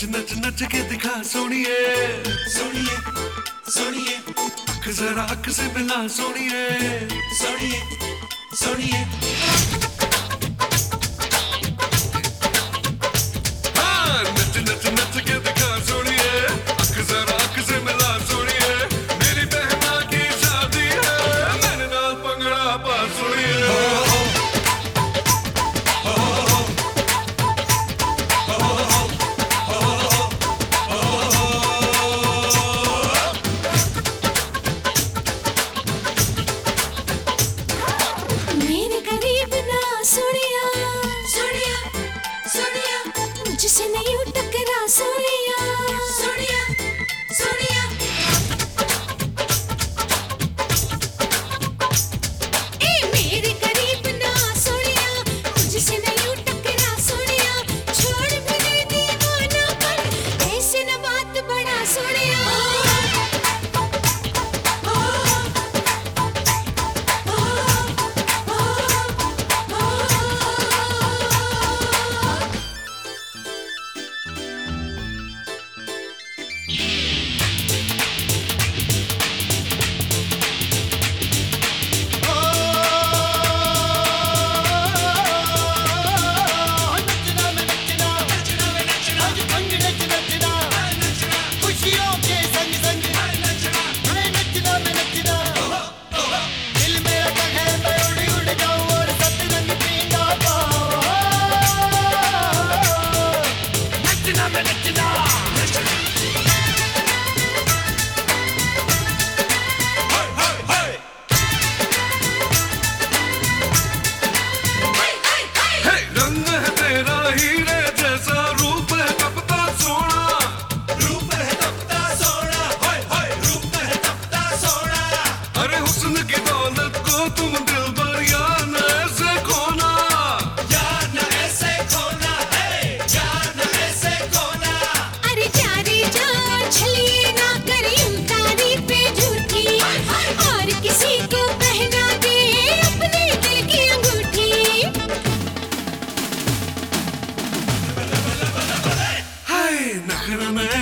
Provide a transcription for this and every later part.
नच नच नच के दिखा सोनिए। सोनिए सोनिए। अख जरा अख से मिला सोनिए। सोनिए सोनिए।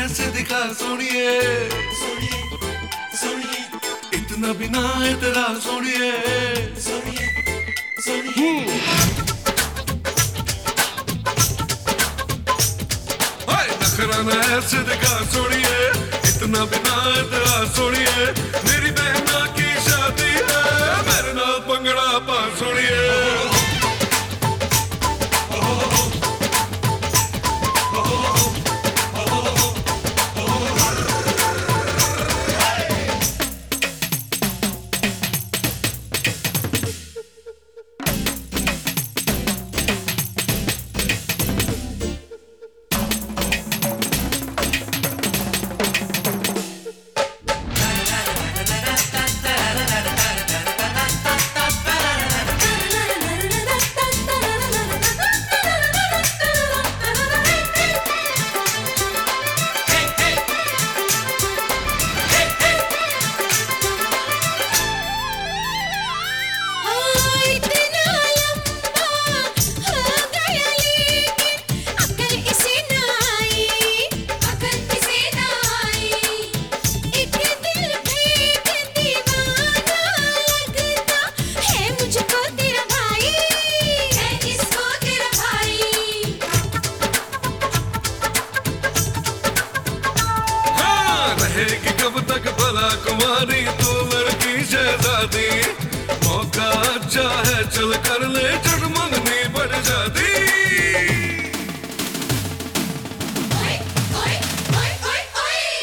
कैसे दिखा सुनिए? सुनिए इतना बिना इतना सुनिए। सुनिए सुनिए ऐसे दिखा सुनिए। इतना बिना इतना सुनिए। मेरी बहना की शादी है। मेरे नाल पंगड़ा पा सुनिए। है कि कब तक भला कुमारी तू लड़की शहजादी। मौका अच्छा है चल कर ले जगमगनी बढ़ जाती।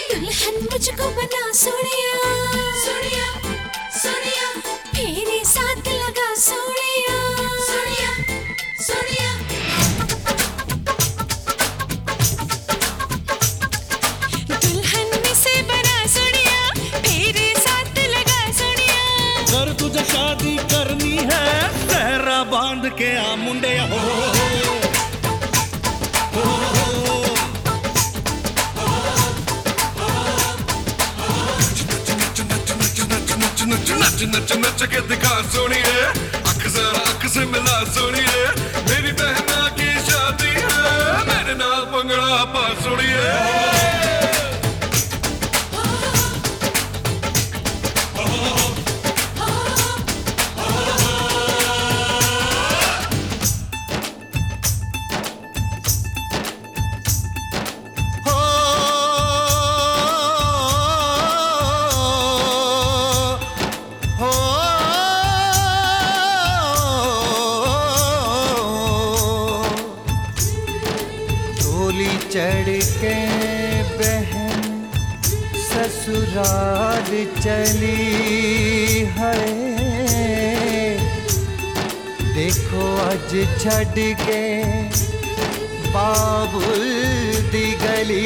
दुल्हन मुझको बना सोनिया। ਨੱਚ ਨੱਚ ਨੱਚ ਕੇ ਦਿਖਾ ਸੋਣੀਏ ਅੱਖ ਜ਼ਰਾ ਅੱਖ ਸੇ ਮਿਲਾ ਸੋਣੀਏ ਮੇਰੀ ਬਹਿਨਾ ਕੀ ਸ਼ਾਦੀ ਹੈ? ਮੇਰੇ ਨਾਲ ਪੰਗੜਾ ਪਾ ਸੋਣੀਏ ससुराल चली है देखो अज छड़ के बाबुल दी गली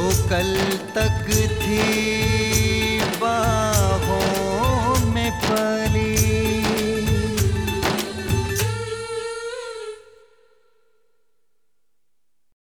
जो कल तक थी बाहों में पली।